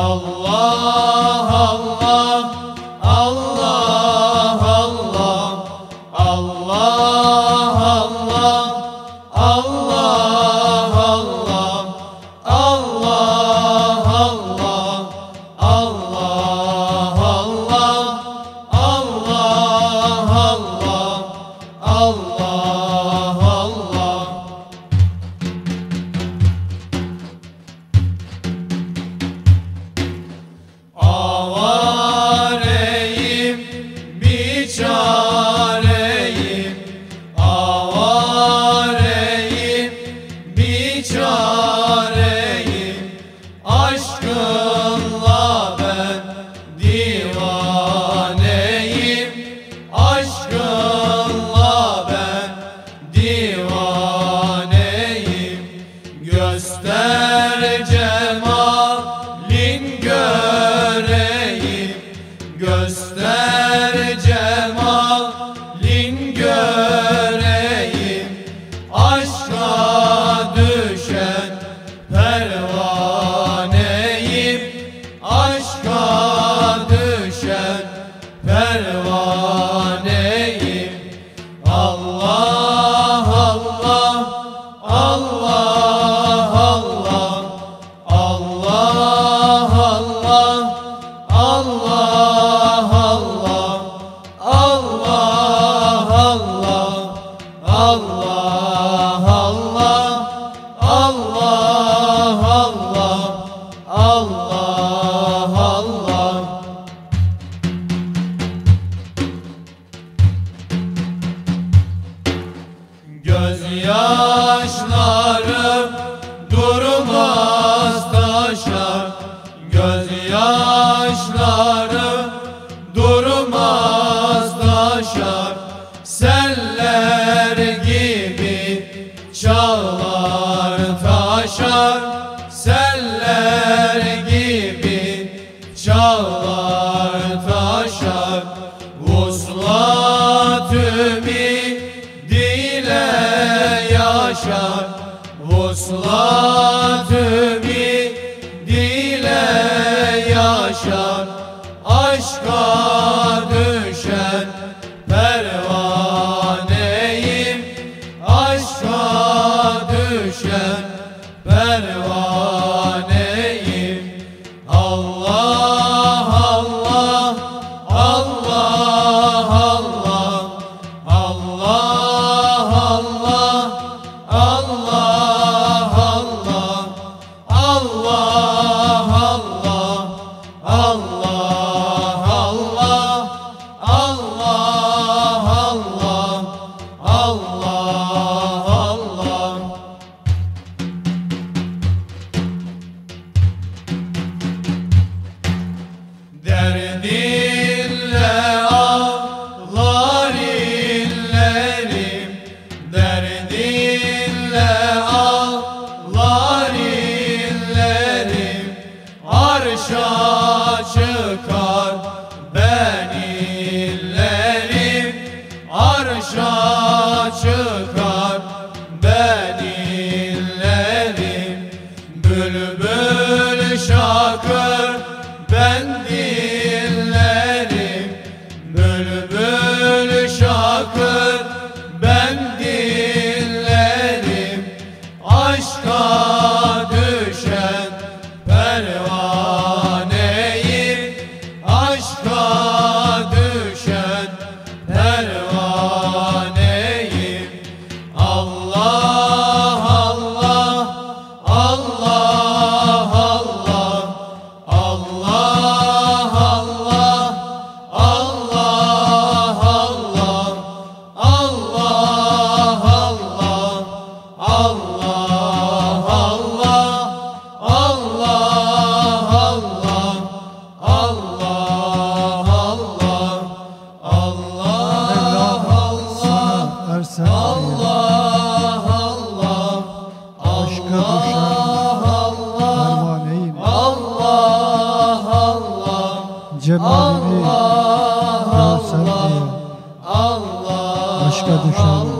Allah pervane yaşlar. Vuslatı gönül şakır 对不起